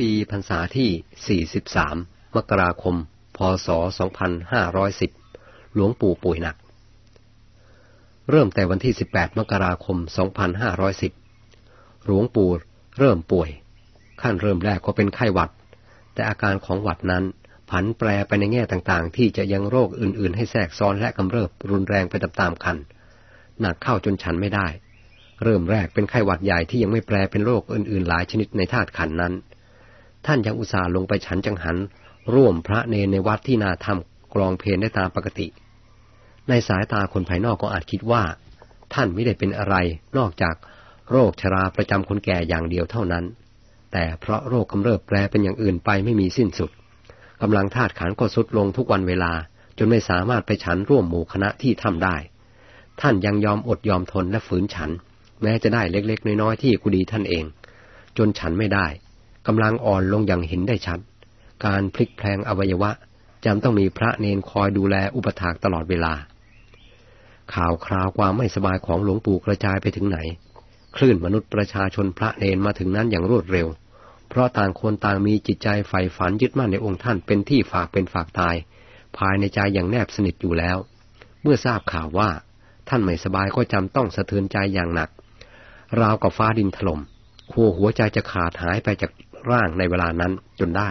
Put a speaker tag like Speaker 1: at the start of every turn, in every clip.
Speaker 1: ปีพรรษาที่ 43 มกราคม พศ 2510 หลวงปู่ป่วยหนัก เริ่มแต่วันที่ 18 มกราคม 2510 หลวงปู่เริ่มป่วย ขั้นเริ่มแรกก็เป็นไข้หวัด แต่อาการของหวัดนั้นผันแปรไปในแง่ต่างๆ ที่จะยังโรคอื่นๆ ให้แทรกซ้อนและกำเริบรุนแรงไปตามๆกัน หนักเข้าจนฉันไม่ได้ เริ่มแรกเป็นไข้หวัดใหญ่ที่ยังไม่แปลเป็นโรคอื่นๆ หลายชนิดในธาตุขันนั้น ท่านยังอุตส่าห์ลงไปฉันจังหัน ร่วมพระเนในวัดที่นาทำกรองเพลนได้ตามปกติ ในสายตาคนภายนอกก็อาจคิดว่า ท่านไม่ได้เป็นอะไรนอกจากโรคชราประจำคนแก่อย่างเดียวเท่านั้น แต่เพราะโรคกำเริบแปรเป็นอย่างอื่นไปไม่มีสิ้นสุดกำลังธาตุขันก็สุดลงทุกวันเวลา จนไม่สามารถไปฉันร่วมหมู่คณะที่ทำได้ ท่านยังยอมอดยอมทนและฝืนฉัน แม้จะได้เล็กๆ น้อยๆที่กุดีท่านเอง จนฉันไม่ได้ กำลังอ่อนลงอย่างเห็นได้ชัด การพลิกแพลงอวัยวะจำต้องมีพระเนนคอยดูแลอุปถากตลอดเวลา ข่าวคราวความไม่สบายของหลวงปู่กระจายไปถึงไหน คลื่นมนุษย์ประชาชนพระเนนมาถึงนั้นอย่างรวดเร็ว เพราะต่างคนต่างมีจิตใจใฝ่ฝันยึดมั่นในองค์ท่านเป็นที่ฝากเป็นฝากตาย ภายในใจอย่างแนบสนิทอยู่แล้ว เมื่อทราบข่าวว่า ท่านไม่สบายก็จำต้องสะเทือนใจอย่างหนัก ราวกับฟ้าดินถลม่มคัวหัวใจจะขาดหายไปจาก ร่างในเวลานั้นจนได้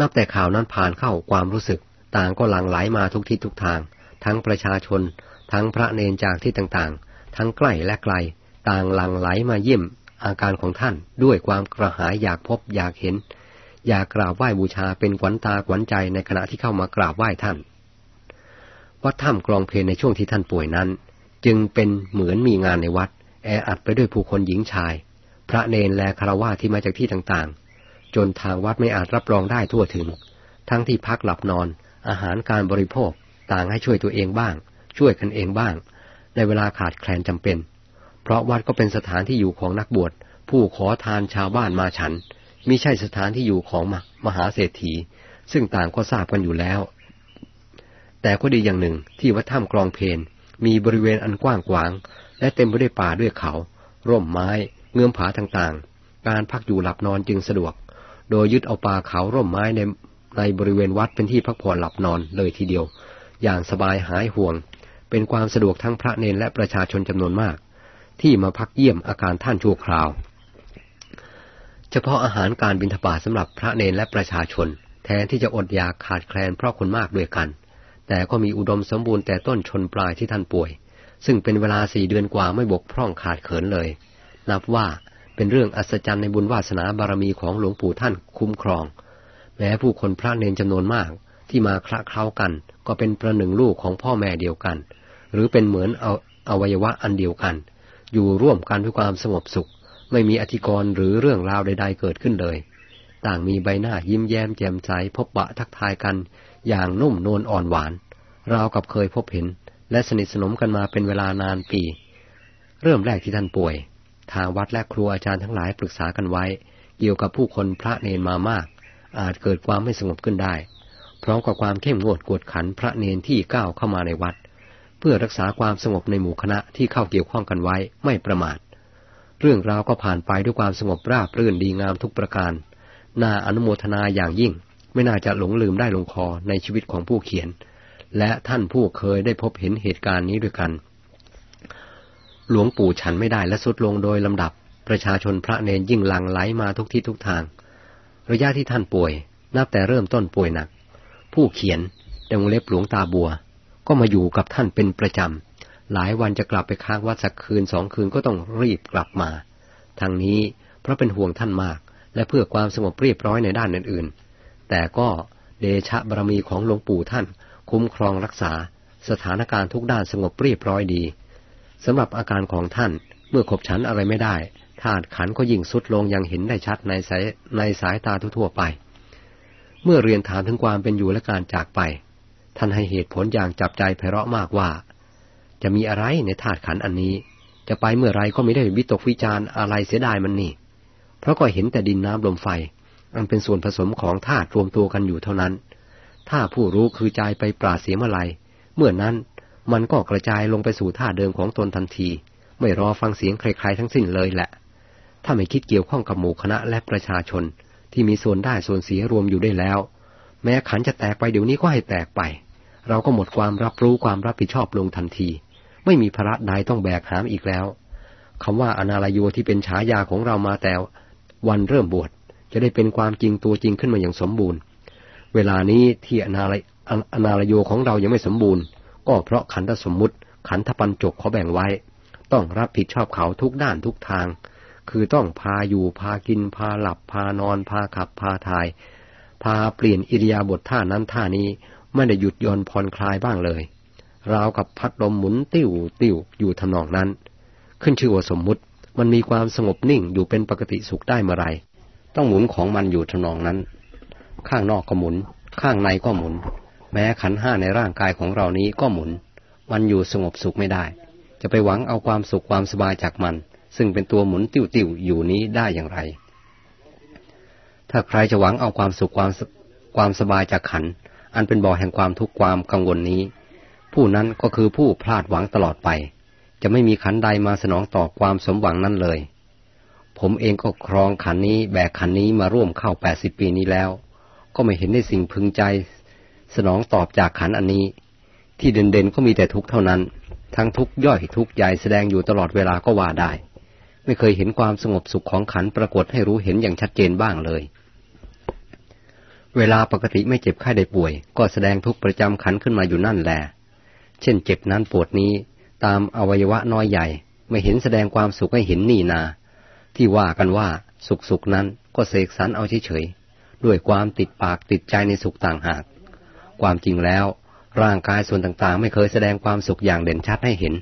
Speaker 1: นับแต่ข่าวนั้นผ่านเข้าความรู้สึก ต่างก็หลั่งไหลมาทุกทิศทุกทาง ทั้งประชาชน ทั้งพระเนนจากที่ต่างๆ ทั้งใกล้และไกล ต่างหลั่งไหลมาเยี่ยมอาการของท่านด้วยความกระหายอยากพบอยากเห็น อยากกราบไหว้บูชาเป็นขวัญตาขวัญใจในขณะที่เข้ามากราบไหว้ท่าน วัดถ้ำกรองเพลในช่วงที่ท่านป่วยนั้น จึงเป็นเหมือนมีงานในวัด แออัดไปด้วยผู้คนหญิงชาย พระเนนและคารวะที่มาจากที่ต่างๆ จนทางวัดไม่อาจรับรองได้ทั่วถึง ทั้งที่พักหลับนอน อาหารการบริโภค ต่างให้ช่วยตัวเองบ้าง ช่วยกันเองบ้าง ในเวลาขาดแคลนจำเป็น เพราะวัดก็เป็นสถานที่อยู่ของนักบวช ผู้ขอทานชาวบ้านมาฉันมิใช่สถานที่อยู่ของมหาเศรษฐี ซึ่งต่างก็ทราบกันอยู่แล้ว แต่ก็ดีอย่างหนึ่งที่วัดถ้ำกรองเพนมีบริเวณอันกว้างขวาง และเต็มไปด้วยป่าด้วยเขา ร่มไม้ เงื่อมผาต่างๆ การพักอยู่หลับนอนจึงสะดวก โดยยึดเอาป่าเขาร่มไม้ในในบริเวณวัดเป็นที่พักผ่อนหลับนอนเลยทีเดียว อย่างสบายหายห่วง เป็นความสะดวกทั้งพระเนนและประชาชนจำนวนมาก ที่มาพักเยี่ยมอาการท่านชั่วคราว เฉพาะอาหารการบิณฑบาตสำหรับพระเนนและประชาชน แทนที่จะอดอยากขาดแคลนเพราะคนมากด้วยกัน แต่ก็มีอุดมสมบูรณ์แต่ต้นชนปลายที่ท่านป่วย ซึ่งเป็นเวลาสี่เดือนกว่าไม่บกพร่องขาดเขินเลย นับว่าเป็นเรื่องอัศจรรย์ในบุญวาสนาบารมีของหลวงปู่ท่านคุ้มครอง แม้ผู้คนพระเนนจำนวนมากที่มาคละเคล้ากัน ก็เป็นประหนึ่งลูกของพ่อแม่เดียวกัน หรือเป็นเหมือนเอาอวัยวะอันเดียวกัน อยู่ร่วมกันด้วยความสงบสุข ไม่มีอธิกรณ์หรือเรื่องราวใด ๆ เกิดขึ้นเลย ต่างมีใบหน้ายิ้มแย้มแจ่มใสพบปะทักทายกัน อย่างนุ่มนวลอ่อนหวานราวกับเคยพบเห็น และสนิทสนมกันมาเป็นเวลานานปี เริ่มแรกที่ท่านป่วย ทางวัดและครูอาจารย์ทั้งหลายปรึกษากันไว้ เกี่ยวกับผู้คนพระเนนมามาก อาจเกิดความไม่สงบขึ้นได้ พร้อมกับความเข้มงวดกวดขันพระเนนที่ก้าวเข้ามาในวัด เพื่อรักษาความสงบในหมู่คณะที่เข้าเกี่ยวข้องกันไว้ไม่ประมาท เรื่องราวก็ผ่านไปด้วยความสงบราบรื่นดีงามทุกประการน่าอนุโมทนาอย่างยิ่ง ไม่น่าจะหลงลืมได้ลงคอในชีวิตของผู้เขียน และท่านผู้เคยได้พบเห็นเหตุการณ์นี้ด้วยกัน หลวงปู่ฉันไม่ได้และสุดลงโดยลำดับ ประชาชนพระเนนยิ่งหลั่งไหลมาทุกที่ทุกทาง ระยะที่ท่านป่วย นับแต่เริ่มต้นป่วยหนัก ผู้เขียนดงเล็บหลวงตาบัว ก็มาอยู่กับท่านเป็นประจำ หลายวันจะกลับไปค้างวัดสักคืนสองคืนก็ต้องรีบกลับมา ทางนี้เพราะเป็นห่วงท่านมาก และเพื่อความสงบเรียบร้อยในด้านอื่นๆ แต่ก็เดชะบารมีของหลวงปู่ท่าน คุ้มครองรักษา สถานการณ์ทุกด้านสงบเรียบร้อยดี สำหรับอาการของท่านเมื่อขบฉันอะไรไม่ได้ธาตุขันก็ยิ่งสุดลงยังเห็นได้ชัดในสายในสายตาทั่วไป เมื่อเรียนถามถึงความเป็นอยู่และการจากไป ท่านให้เหตุผลอย่างจับใจไพเราะมากว่า จะมีอะไรในธาตุขันอันนี้ จะไปเมื่อไรก็ไม่ได้วิตกวิจารอะไรเสียดายมันนี่ เพราะก็เห็นแต่ดินน้ำลมไฟ อันเป็นส่วนผสมของธาตุรวมตัวกันอยู่เท่านั้น ถ้าผู้รู้คือใจไปปราศเสียเมื่อไรเมื่อนั้น มันก็กระจายลงไปสู่ท่าเดิมของตนทันที ไม่รอฟังเสียงใครๆทั้งสิ้นเลยแหละ ถ้าไม่คิดเกี่ยวข้องกับหมู่คณะและประชาชน ที่มีส่วนได้ส่วนเสียรวมอยู่ได้แล้ว แม้ขันจะแตกไปเดี๋ยวนี้ก็ให้แตกไป เราก็หมดความรับรู้ความรับผิดชอบลงทันที ไม่มีภาระใดต้องแบกหามอีกแล้วคำว่าอนาลโยที่เป็นฉายาของเรามาแต่วันเริ่มบวชจะได้เป็นความจริงตัวจริงขึ้นมาอย่างสมบูรณ์ เวลานี้ที่อนาลอนาลโยของเรายังไม่สมบูรณ์ ก็เพราะขันธสมมุติ ขันธปัญจกเขาแบ่งไว้ ต้องรับผิดชอบเขาทุกด้านทุกทาง คือต้องพาอยู่พากินพาหลับพานอน พาขับพาทาย พาเปลี่ยนอิริยาบถท่านั้นท่านี้ไม่ได้หยุดย่อนผ่อนคลายบ้างเลยราวกับพัดลมหมุนติ้วติ้วอยู่ทำนองนั้น ขึ้นชื่อว่าสมมุติมันมีความสงบนิ่งอยู่เป็นปกติสุขได้เมื่อไรต้องหมุนของมันอยู่ทำนองนั้น ข้างนอกก็หมุน ข้างในก็หมุน แม้ขันห้าในร่างกายของเรานี้ก็หมุน มันอยู่สงบสุขไม่ได้ จะไปหวังเอาความสุขความสบายจากมัน ซึ่งเป็นตัวหมุนติ้วๆอยู่นี้ได้อย่างไร ถ้าใครจะหวังเอาความสุขความความสบายจากขัน อันเป็นบ่อแห่งความทุกข์ความกังวลนี้ ผู้นั้นก็คือผู้พลาดหวังตลอดไป จะไม่มีขันใดมาสนองต่อความสมหวังนั้นเลย ผมเองก็ครองขันนี้แบกขันนี้มาร่วมเข้าแปดสิบปีนี้แล้ว ก็ไม่เห็นได้สิ่งพึงใจ สนองตอบจากขันอันนี้ ที่เด่นๆก็มีแต่ทุกเท่านั้น ทั้งทุกย่อยทุกใหญ่แสดงอยู่ตลอดเวลาก็ว่าได้ ไม่เคยเห็นความสงบสุขของขันปรากฏให้รู้เห็นอย่างชัดเจนบ้างเลย เวลาปกติไม่เจ็บไข้ได้ป่วย ก็แสดงทุกประจำขันขึ้นมาอยู่นั่นแหละเช่นเจ็บนั้นปวดนี้ตามอวัยวะน้อยใหญ่ ไม่เห็นแสดงความสุขให้เห็นนี่นา ที่ว่ากันว่าสุขสุขนั้นก็เสกสรรเอาเฉยๆด้วยความติดปากติดใจในสุขต่างหาก ความจริงแล้ว ร่างกายส่วนต่างๆ ไม่เคยแสดงความสุขอย่างเด่นชัดให้เห็น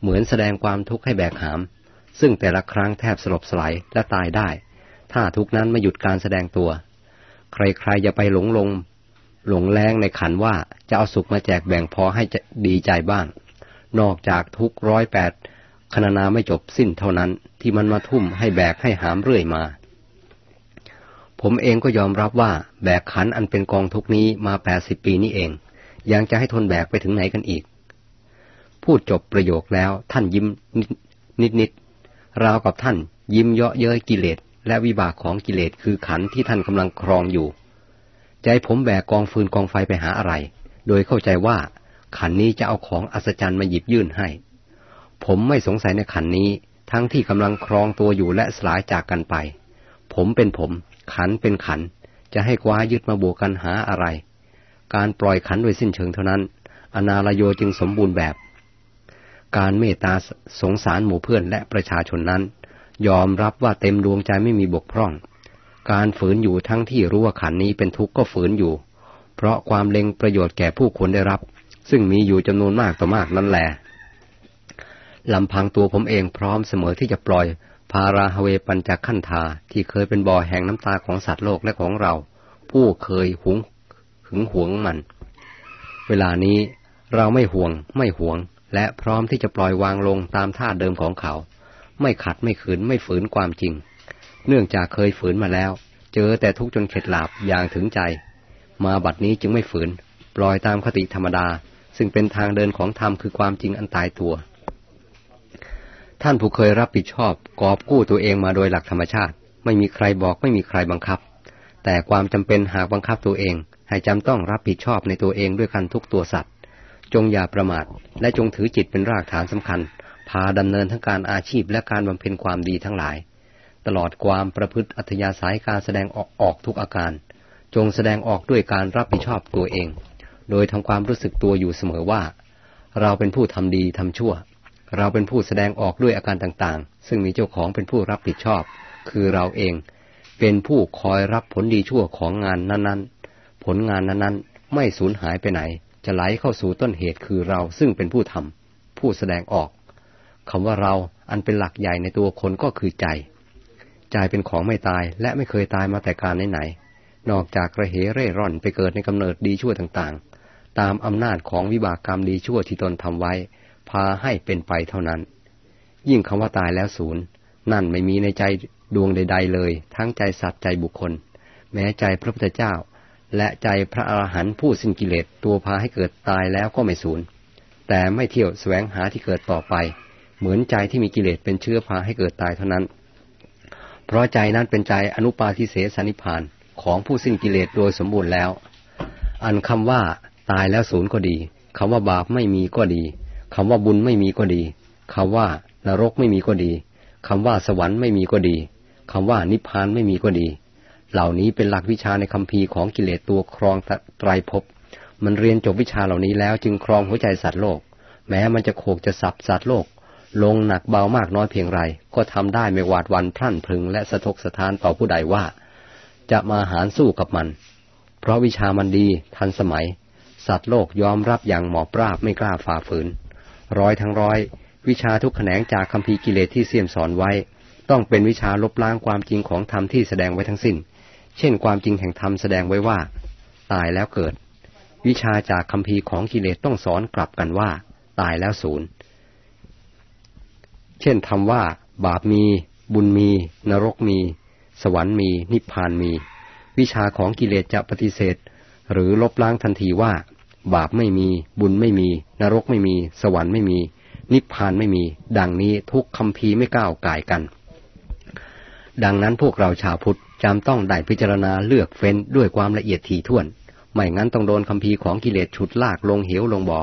Speaker 1: เหมือนแสดงความทุกข์ให้แบกหาม ซึ่งแต่ละครั้งแทบสลบสลายและตายได้ ถ้าทุกนั้นไม่หยุดการแสดงตัว ใครๆจะไปหลงลง หลงแรงในขันว่าจะเอาสุขมาแจกแบ่งพอให้ดีใจบ้าง นอกจากทุกร้อยแปดคณนาไม่จบสิ้นเท่านั้นที่มันมาทุ่มให้แบกให้หามเรื่อยมา ผมเองก็ยอมรับว่าแบกขันอันเป็นกองทุกนี้มาแปดสิบปีนี้เอง ยังจะให้ทนแบกไปถึงไหนกันอีก พูดจบประโยคแล้วท่านยิ้มนิดนิดราวกับท่าน ยิ้มเยาะเย้ยกิเลสและวิบากของกิเลสคือขันที่ท่านกำลังครองอยู่ ใจผมแบกกองฟืนกองไฟไปหาอะไร โดยเข้าใจว่า ขันนี้จะเอาของอัศจรรย์มาหยิบยื่นให้ ผมไม่สงสัยในขันนี้ ทั้งที่กำลังครองตัวอยู่และสลายจากกันไป ผมเป็นผม ขันเป็นขัน จะให้คว้ายึดมาบวกกันหาอะไร การปล่อยขันโดยสิ้นเชิงเท่านั้น อนาลโยจึงสมบูรณ์แบบ การเมตตาสงสารหมู่เพื่อนและประชาชนนั้น ยอมรับว่าเต็มดวงใจไม่มีบกพร่อง การฝืนอยู่ทั้งที่รู้ว่าขันนี้เป็นทุกข์ก็ฝืนอยู่ เพราะความเล็งประโยชน์แก่ผู้คนได้รับ ซึ่งมีอยู่จำนวนมากต่อมากนั่นแหละลำพังตัวผมเองพร้อมเสมอที่จะปล่อย พาราฮเวปัญจขันธาที่เคยเป็นบ่อแห่งน้ำตาของสัตว์โลกและของเรา ผู้เคยหุงหึงหวงมัน เวลานี้เราไม่ห่วง ไม่หวง และพร้อมที่จะปล่อยวางลงตามท่าเดิมของเขา ไม่ขัดไม่ขืนไม่ฝืนความจริง เนื่องจากเคยฝืนมาแล้ว เจอแต่ทุกจนเข็ดหลาบอย่างถึงใจ มาบัดนี้จึงไม่ฝืน ปล่อยตามคติธรรมดา ซึ่งเป็นทางเดินของธรรมคือความจริงอันตายตัว ท่านผู้เคยรับผิดชอบกอบกู้ตัวเองมาโดยหลักธรรมชาติ ไม่มีใครบอกไม่มีใครบังคับ แต่ความจำเป็นหากบังคับตัวเอง ให้จำต้องรับผิดชอบในตัวเองด้วยกันทุกตัวสัตว์ จงอย่าประมาท และจงถือจิตเป็นรากฐานสำคัญ พาดำเนินทั้งการอาชีพและการบำเพ็ญความดีทั้งหลาย ตลอดความประพฤติอัธยาศัยการแสดงออกออกทุกอาการ จงแสดงออกด้วยการรับผิดชอบตัวเอง โดยทำความรู้สึกตัวอยู่เสมอว่า เราเป็นผู้ทำดีทำชั่ว เราเป็นผู้แสดงออกด้วยอาการต่างๆ ซึ่งมีเจ้าของเป็นผู้รับผิดชอบ คือเราเอง เป็นผู้คอยรับผลดีชั่วของงานนั้นๆ ผลงานนั้นๆ ไม่สูญหายไปไหน จะไหลเข้าสู่ต้นเหตุคือเราซึ่งเป็นผู้ทำผู้แสดงออกคำว่าเราอันเป็นหลักใหญ่ในตัวคนก็คือใจ ใจเป็นของไม่ตายและไม่เคยตายมาแต่การไหนๆนอกจากกระเหเร่ร่อนไปเกิดในกำเนิดดีชั่วต่างๆ ตามอำนาจของวิบากกรรมดีชั่วที่ตนทำไว้ พาให้เป็นไปเท่านั้น ยิ่งคำว่าตายแล้วศูนย์ นั่นไม่มีในใจดวงใด ๆ เลย ทั้งใจสัตว์ใจบุคคล แม้ใจพระพุทธเจ้า และใจพระอรหันต์ผู้สิ้นกิเลสตัวพาให้เกิดตายแล้วก็ไม่ศูนย์ แต่ไม่เที่ยวแสวงหาที่เกิดต่อไป เหมือนใจที่มีกิเลสเป็นเชื้อพาให้เกิดตายเท่านั้น เพราะใจนั้นเป็นใจอนุปาทิเสสนิพานของผู้สิ้นกิเลสโดยสมบูรณ์แล้ว อันคำว่าตายแล้วศูนย์ก็ดีคำว่าบาปไม่มีก็ดี คำว่าบุญไม่มีก็ดีคำว่านรกไม่มีก็ดีคำว่าสวรรค์ไม่มีก็ดีคำว่านิพพานไม่มีก็ดี เหล่านี้เป็นหลักวิชาในคำพีของกิเลสตัวครองไตรภพ มันเรียนจบวิชาเหล่านี้แล้วจึงครองหัวใจสัตว์โลก แม้มันจะโขกจะสับสัตว์โลก ลงหนักเบามากน้อยเพียงไร ก็ทำได้ไม่หวาดวันพรั่นพรึงและสะทกสะท้านต่อผู้ใดว่า จะมาหารสู้กับมัน เพราะวิชามันดีทันสมัย สัตว์โลกยอมรับอย่างหมอบราบไม่กล้าฝ่าฝืน ร้อยทั้งร้อย วิชาทุกแขนงจากคำพีกิเลสที่เสี่ยมสอนไว้ ต้องเป็นวิชาลบล้างความจริงของธรรมที่แสดงไว้ทั้งสิน้น เช่น ความจริงแห่งธรรมแสดงไว้ว่า ตายแล้วเกิด วิชาจากคำพีของกิเลสต้องสอนกลับกันว่า ตายแล้วศูนย์เช่นธรรมว่า บาปมี บุญมี นรกมี สวรรค์มี นิพพานมี วิชาของกิเลสจะปฏิเสธ หรือลบล้างทันทีว่า บาปไม่มี บุญไม่มี นรกไม่มี สวรรค์ไม่มี นิพพานไม่มี ดังนี้ทุกคำพีไม่ก้าวก่ายกัน ดังนั้นพวกเราชาวพุทธจำต้องได้พิจารณาเลือกเฟ้นด้วยความละเอียดถี่ถ้วน ไม่งั้นต้องโดนคำพีของกิเลสฉุดลากลงเหวลงบ่อ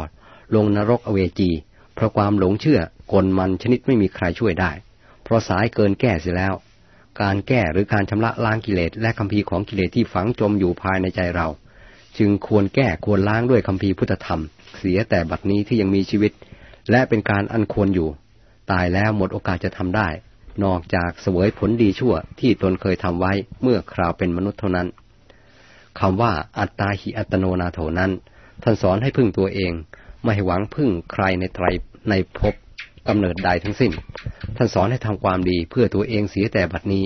Speaker 1: ลงนรกอเวจี เพราะความหลงเชื่อกลมันชนิดไม่มีใครช่วยได้ เพราะสายเกินแก้เสียแล้ว การแก้หรือการชำระล้างกิเลสและคำพีของกิเลสที่ฝังจมอยู่ภายในใจเรา จึงควรแก้ควรล้างด้วยคำพีพุทธธรรม เสียแต่บัดนี้ที่ยังมีชีวิต และเป็นการอันควรอยู่ ตายแล้วหมดโอกาสจะทำได้ นอกจากเสวยผลดีชั่วที่ตนเคยทำไว้เมื่อคราวเป็นมนุษย์เท่านั้นคำว่าอัตตาหิอัตโนนาโถนั้น ท่านสอนให้พึ่งตัวเอง ไม่หหวังพึ่งใครในไตรในภพกำเนิดใดทั้งสิ้น ท่านสอนให้ทำความดีเพื่อตัวเองเสียแต่บัดนี้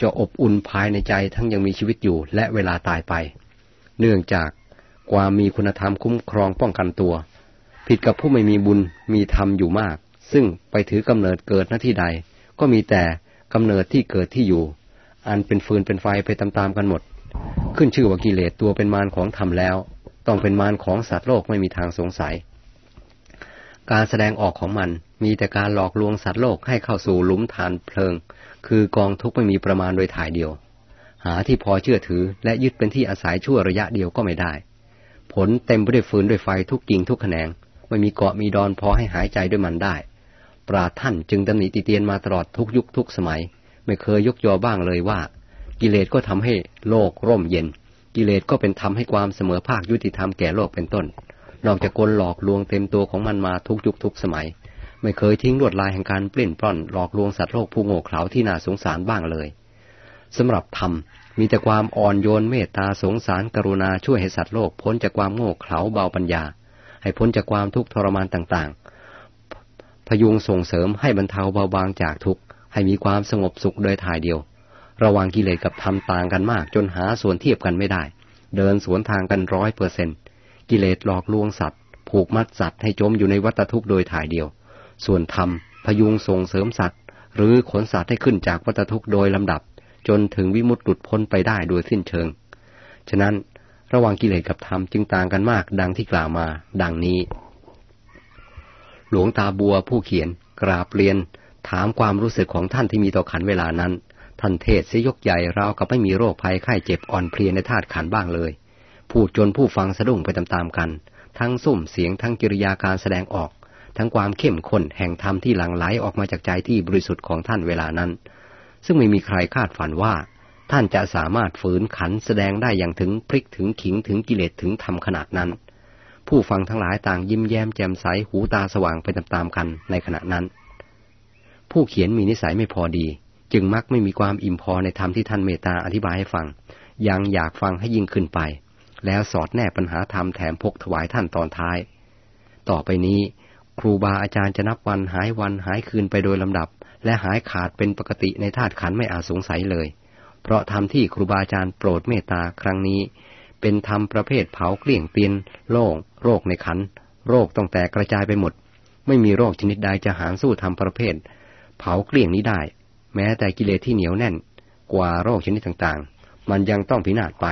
Speaker 1: จะอบอุ่นภายในใจทั้งยังมีชีวิตอยู่และเวลาตายไป เนื่องจากความมีคุณธรรมคุ้มครองป้องกันตัว ผิดกับผู้ไม่มีบุญมีธรรมอยู่มาก ซึ่งไปถือกำเนิดเกิดหน้าที่ใด ก็มีแต่กำเนิดที่เกิดที่อยู่ อันเป็นฟืนเป็นไฟไปตามๆกันหมด ขึ้นชื่อว่ากิเลสตัวเป็นมารของธรรมแล้ว ต้องเป็นมารของสัตว์โลกไม่มีทางสงสัย การแสดงออกของมันมีแต่การหลอกลวงสัตว์โลกให้เข้าสู่หลุมฐานเพลิง คือกองทุกข์ไม่มีประมาณโดยถ่ายเดียว หาที่พอเชื่อถือ และยึดเป็นที่อาศัยชั่วระยะเดียวก็ไม่ได้ ผลเต็มไปด้วยฟืนด้วยไฟทุกกิ่งทุกแขนง ไม่มีเกาะมีดอนพอให้หายใจด้วยมันได้ ปราท่านจึงตำหนิติเตียนมาตลอดทุกยุคทุกสมัย ไม่เคยยกยอบ้างเลยว่า กิเลสก็ทำให้โลกร่มเย็น กิเลสก็เป็นทำให้ความเสมอภาคยุติธรรมแก่โลกเป็นต้น นอกจากกลหลอกลวงเต็มตัวของมันมาทุกยุคทุกสมัย ไม่เคยทิ้งลวดลายแห่งการปลิ้นปล้อนหลอกลวงสัตว์โลกผู้โง่เขลาที่น่าสงสารบ้างเลย สำหรับธรรมมีแต่ความอ่อนโยนเมตตาสงสารกรุณาช่วยให้สัตว์โลกพ้นจากความโง่เขลาเบาปัญญา ให้พ้นจากความทุกข์ทรมานต่างๆ พยุงส่งเสริมให้บรรเทาเบาบางจากทุกข์ให้มีความสงบสุขโดยถ่ายเดียว ระว่างกิเลสกับธรรมต่างกันมาก จนหาส่วนเทียบกันไม่ได้ เดินสวนทางกันร้อยเปอร์เซนกิเลสหลอกลวงสัตว์ ผูกมัดสัตว์ให้จมอยู่ในวัฏทุกข์โดยถ่ายเดียว ส่วนธรรมพยุงส่งเสริมสัตว์ หรือขนสัตว์ให้ขึ้นจากวัฏทุกข์โดยลำดับ จนถึงวิมุตติหลุดพ้นไปได้โดยสิ้นเชิง ฉะนั้นระหว่างกิเลสกับธรรมจึงต่างกันมากดังที่กล่าวมาดังนี้ หลวงตาบัวผู้เขียนกราบเรียน ถามความรู้สึกของท่านที่มีต่อขันเวลานั้น ท่านเทศเสยกใหญ่ราวกับไม่มีโรคภัยไข้เจ็บอ่อนเพลียในธาตุขันบ้างเลย พูดจนผู้ฟังสะดุ้งไปตามๆกัน ทั้งสุ่มเสียงทั้งกิริยาการแสดงออก ทั้งความเข้มข้นแห่งธรรมที่หลั่งไหลออกมาจากใจที่บริสุทธิ์ของท่านเวลานั้น ซึ่งไม่มีใครคาดฝันว่า ท่านจะสามารถฝืนขันแสดงได้อย่างถึงพริกถึงขิงถึงกิเลสถึงธรรมขนาดนั้น ผู้ฟังทั้งหลายต่างยิ้มแย้มแจ่มใสหูตาสว่างไปตามๆกันในขณะนั้น ผู้เขียนมีนิสัยไม่พอดี จึงมักไม่มีความอิ่มพอในธรรมที่ท่านเมตตาอธิบายให้ฟัง ยังอยากฟังให้ยิ่งขึ้นไป แล้วสอดแนบปัญหาธรรมแถมพกถวายท่านตอนท้าย ต่อไปนี้ ครูบาอาจารย์จะนับวันหายวันหายคืนไปโดยลำดับ และหายขาดเป็นปกติในธาตุขันไม่อาจสงสัยเลย เพราะธรรมที่ครูบาอาจารย์โปรดเมตตาครั้งนี้ เป็นธรรมประเภทเผาเกลี้ยงเตียนโล่งโรคในขันโรคต้องแตกกระจายไปหมด ไม่มีโรคชนิดใดจะหารสู้ธรรมประเภท เผาเกลี้ยงนี้ได้ แม้แต่กิเลสที่เหนียวแน่น กว่าโรคชนิดต่างๆ มันยังต้องพินาศไป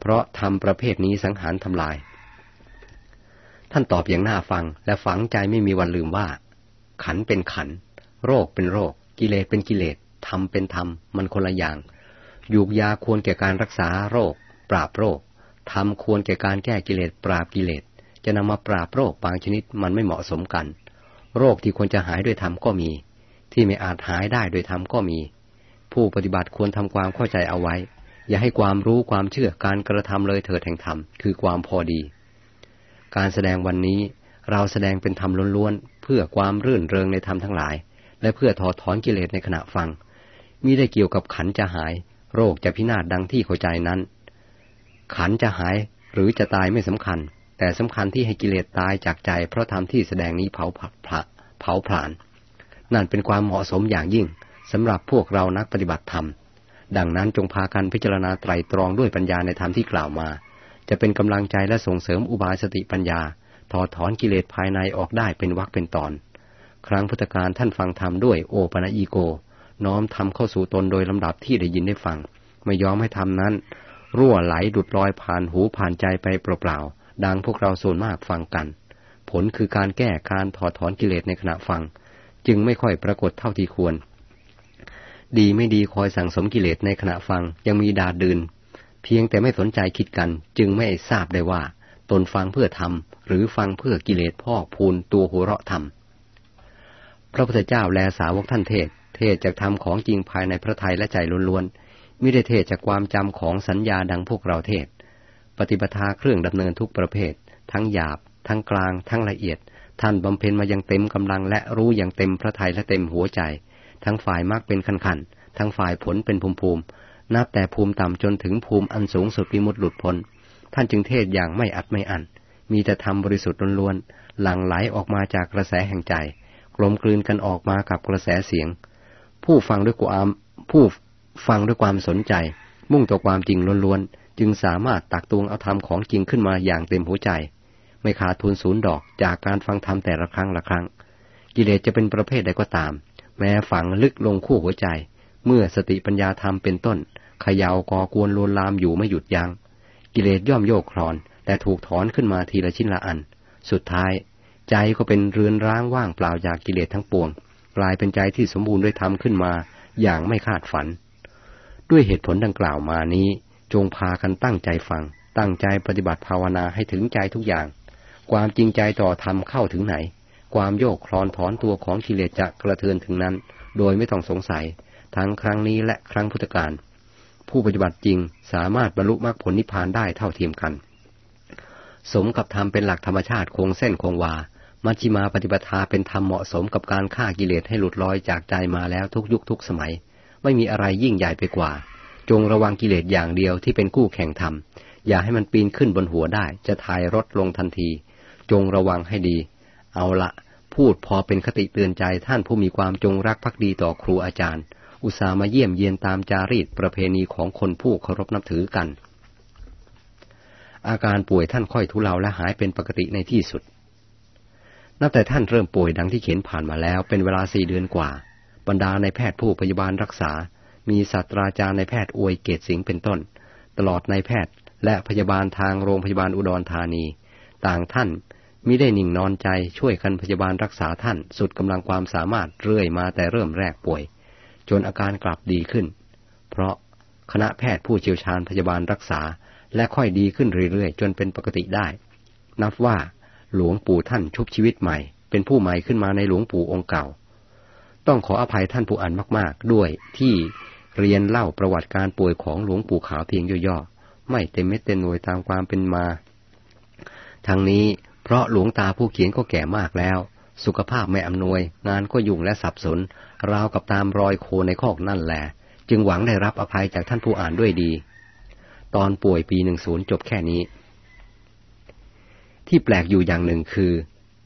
Speaker 1: เพราะธรรมประเภทนี้สังหารทำลาย ท่านตอบอย่างน่าฟังและฝังใจไม่มีวันลืมว่า ขันเป็นขัน โรคเป็นโรค กิเลสเป็นกิเลสธรรมเป็นธรรม มันคนละอย่าง ยูกยาควรแก่การรักษาโรค ปราบโรคธรรมควรแก่การแก้กิเลสปราบกิเลส จะนำมาปราบโรคบางชนิดมันไม่เหมาะสมกัน โรคที่ควรจะหายด้วยธรรมก็มี ที่ไม่อาจหายได้โดยธรรมก็มี ผู้ปฏิบัติควรทำความเข้าใจเอาไว้ อย่าให้ความรู้ความเชื่อการกระทำเลยเถิดแห่งธรรมคือความพอดี การแสดงวันนี้เราแสดงเป็นธรรมล้วนๆ เพื่อความรื่นเริงในธรรมทั้งหลาย และเพื่อถอดถอนกิเลสในขณะฟังมิได้เกี่ยวกับขันจะหาย โรคจะพินาศดังที่เข้าใจนั้น ขันจะหายหรือจะตายไม่สำคัญ แต่สำคัญที่ให้กิเลสตายจากใจเพราะธรรมที่แสดงนี้เผาผละเผาผลาญนั่นเป็นความเหมาะสมอย่างยิ่งสำหรับพวกเรานักปฏิบัติธรรม ดังนั้นจงพากันพิจารณาไตรตรองด้วยปัญญาในธรรมที่กล่าวมา จะเป็นกำลังใจและส่งเสริมอุบายสติปัญญา ถอดถอนกิเลสภายในออกได้เป็นวรรคเป็นตอน ครั้งพุทธการท่านฟังธรรมด้วยโอปะอีโก น้อมทำเข้าสู่ตนโดยลำดับที่ได้ยินได้ฟัง ไม่ยอมให้ทำนั้น รั่วไหลดุดลอยผ่านหูผ่านใจไปเปล่าๆ ดังพวกเราส่วนมากฟังกัน ผลคือการแก้การถอดถอนกิเลสในขณะฟัง จึงไม่ค่อยปรากฏเท่าที่ควร ดีไม่ดีคอยสั่งสมกิเลสในขณะฟังยังมีดาดืน เพียงแต่ไม่สนใจคิดกัน จึงไม่ทราบได้ว่า ตนฟังเพื่อทำหรือฟังเพื่อกิเลสพอกพูนตัวหัวเราะธรรมพระพุทธเจ้าแลสาวกท่านเทศ เทศจากธรรมของจริงภายในพระทัยและใจล้วนๆม่ได้เทศจากความจำของสัญญาดังพวกเราเทศ ปฏิปทาเครื่องดำเนินทุกประเภท ทั้งหยาบ ทั้งกลาง ทั้งละเอียด ท่านบำเพ็ญมายังเต็มกำลังและรู้อย่างเต็มพระทัยและเต็มหัวใจ ทั้งฝ่ายมากเป็นขันขันทั้งฝ่ายผลเป็นภูมิภูมิ นับแต่ภูมิต่ำจนถึงภูมิอันสูงสุดวิมุตติหลุดพ้น ท่านจึงเทศอย่างไม่อัดไม่อัน มีแต่ธรรมบริสุทธิ์ล้วนๆ หลั่งไหลออกมาจากกระแสแห่งใจ กลมกลืนกันออกมากับกระแสเสียง ผู้ฟังด้วยความผู้ฟังด้วยความสนใจ มุ่งต่อความจริงล้วนๆ จึงสามารถตักตวงเอาธรรมของจริงขึ้นมาอย่างเต็มหัวใจ ไม่ขาดทุนศูนย์ดอกจากการฟังธรรมแต่ละครั้งละครั้ง กิเลสจะเป็นประเภทใดก็ตาม แม้ฝังลึกลงคู่หัวใจ เมื่อสติปัญญาธรรมเป็นต้น เขยาก่อกวนลวนลามอยู่ไม่หยุดยัง้งกิเลสย่อมโยกคลอนแต่ถูกถอนขึ้นมาทีละชิ้นละอัน สุดท้าย ใจก็เป็นเรือนร้างว่างเปล่าจากกิเลสทั้งปวง กลายเป็นใจที่สมบูรณ์ด้วยธรรมขึ้นมาอย่างไม่คาดฝัน ด้วยเหตุผลดังกล่าวมานี้ จงพากันตั้งใจฟัง ตั้งใจปฏิบัติภาวนาให้ถึงใจทุกอย่าง ความจริงใจต่อธรรมเข้าถึงไหน ความโยกคลอนถอนตัวของกิเลสจะกระเทือนถึงนั้น โดยไม่ต้องสงสัย ทั้งครั้งนี้และครั้งพุทธกาล ผู้ปฏิบัติจริงสามารถบรรลุมรรคผลนิพพานได้เท่าเทียมกัน สมกับธรรมเป็นหลักธรรมชาติคงเส้นคงวา มัชฌิมาปฏิปทาเป็นธรรมเหมาะสมกับการฆ่ากิเลสให้หลุดลอยจากใจมาแล้วทุกยุคทุกสมัย ไม่มีอะไรยิ่งใหญ่ไปกว่า จงระวังกิเลสอย่างเดียวที่เป็นกู้แข่งธรรม อย่าให้มันปีนขึ้นบนหัวได้ จะทายรถลงทันที จงระวังให้ดี เอาละพูดพอเป็นคติเตือนใจท่านผู้มีความจงรักภักดีต่อครูอาจารย์ อุตส่าห์มาเยี่ยมเยียนตามจารีตประเพณีของคนผู้เคารพนับถือกัน อาการป่วยท่านค่อยทุเลาและหายเป็นปกติในที่สุด นับแต่ท่านเริ่มป่วยดังที่เขียนผ่านมาแล้วเป็นเวลาสี่เดือนกว่า บรรดาในแพทย์ผู้พยาบาลรักษา มีศาสตราจารย์ในแพทย์อวยเกตสิงเป็นต้น ตลอดในแพทย์ และพยาบาลทางโรงพยาบาลอุดรธานี ต่างท่านมิได้นิ่งนอนใจช่วยกันพยาบาลรักษาท่านสุดกำลังความสามารถเรื่อยมาแต่เริ่มแรกป่วย จนอาการกลับดีขึ้น เพราะคณะแพทย์ผู้เชี่ยวชาญพยาบาลรักษา และค่อยดีขึ้นเรื่อยๆ จนเป็นปกติได้ นับว่าหลวงปู่ท่านชุบชีวิตใหม่ เป็นผู้ใหม่ขึ้นมาในหลวงปู่องค์เก่า ต้องขออภัยท่านผู้อ่านมากๆ ด้วยที่เรียนเล่าประวัติการป่วยของหลวงปู่ขาวเพียงย่อๆ ไม่เต็มเม็ดเต็มหน่วยตามความเป็นมา ทั้งนี้เพราะหลวงตาผู้เขียนก็แก่มากแล้ว สุขภาพไม่อำนวย งานก็ยุ่งและสับสน ราวกับตามรอยโคในคอกนั่นแหละจึงหวังได้รับอภัยจากท่านผู้อ่านด้วยดี ตอนป่วยปีหนึ่งศูนย์จบแค่นี้ ที่แปลกอยู่อย่างหนึ่งคือ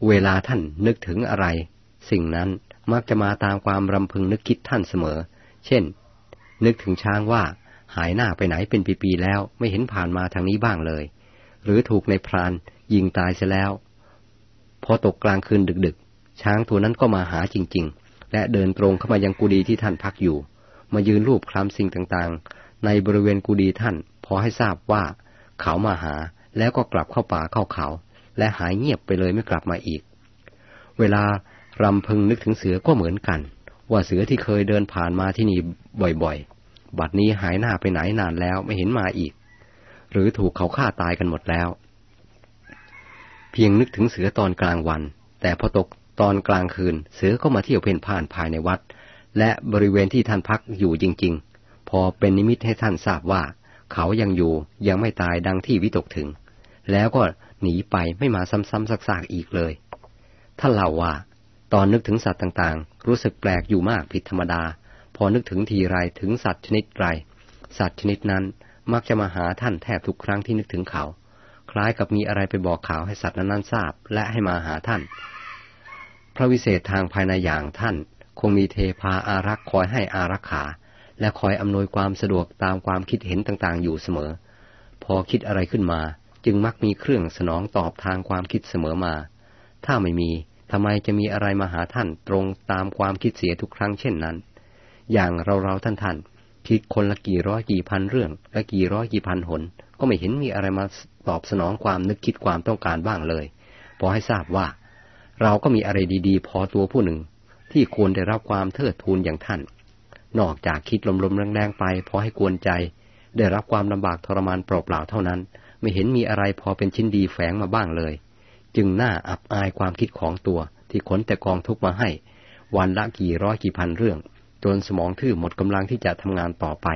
Speaker 1: เวลาท่านนึกถึงอะไร สิ่งนั้นมักจะมาตามความรำพึงนึกคิดท่านเสมอ เช่น นึกถึงช้างว่าหายหน้าไปไหนเป็นปีๆแล้วไม่เห็นผ่านมาทางนี้บ้างเลย หรือถูกในพรานยิงตายเสียแล้ว พอตกกลางคืนดึก ช้างตัวนั้นก็มาหาจริง ๆ และเดินตรงเข้ามายังกุฏิที่ท่านพักอยู่ มายืนรูปคลำสิ่งต่างๆ ในบริเวณกุฏิท่าน พอให้ทราบว่าเขามาหาแล้วก็กลับเข้าป่าเข้าเขา และหายเงียบไปเลยไม่กลับมาอีก เวลารำพึงนึกถึงเสือก็เหมือนกัน ว่าเสือที่เคยเดินผ่านมาที่นี่บ่อยๆ บัดนี้หายหน้าไปไหนนานแล้วไม่เห็นมาอีก หรือถูกเขาฆ่าตายกันหมดแล้ว เพียงนึกถึงเสือตอนกลางวัน แต่พอตก ตอนกลางคืนเสือก็มาเที่ยวเพ่นพ่านภายในวัด และบริเวณที่ท่านพักอยู่จริง ๆ พอเป็นนิมิตให้ท่านทราบว่า เขายังอยู่ยังไม่ตายดังที่วิตกถึง แล้วก็หนีไปไม่มาซ้ำๆซากๆอีกเลย ท่านเล่าว่า ตอนนึกถึงสัตว์ต่างๆ รู้สึกแปลกอยู่มากผิดธรรมดา พอนึกถึงทีไรถึงสัตว์ชนิดไรสัตว์ชนิดนั้นมักจะมาหาท่านแทบทุกครั้งที่นึกถึงเขา คล้ายกับมีอะไรไปบอกข่าวให้สัตว์นั้นๆทราบ และให้มาหาท่าน พระวิเศษทางภายในอย่างท่าน คงมีเทพาอารักษ์คอยให้อารักขา และคอยอำนวยความสะดวกตามความคิดเห็นต่างๆ อยู่เสมอ พอคิดอะไรขึ้นมา จึงมักมีเครื่องสนองตอบทางความคิดเสมอมา ถ้าไม่มีทำไมจะมีอะไรมาหาท่านตรงตามความคิดเสียทุกครั้งเช่นนั้น อย่างเราเราท่านท่านคิดคนละกี่ร้อยกี่พันเรื่อง และกี่ร้อยกี่พันหน ก็ไม่เห็นมีอะไรมาตอบสนองความนึกคิดความต้องการบ้างเลย พอให้ทราบว่า เราก็มีอะไรดีๆ พอตัวผู้หนึ่ง ที่ควรได้รับความเทิดทูนอย่างท่าน นอกจากคิดลมๆแรงๆไปพอให้กวนใจ ได้รับความลำบากทรมานเปล่าๆเท่านั้น ไม่เห็นมีอะไรพอเป็นชิ้นดีแฝงมาบ้างเลย จึงน่าอับอายความคิดของตัว ที่ขนแต่กองทุกมาให้ วันละกี่ร้อยกี่พันเรื่อง จนสมองทื่อหมดกำลังที่จะทำงานต่อไป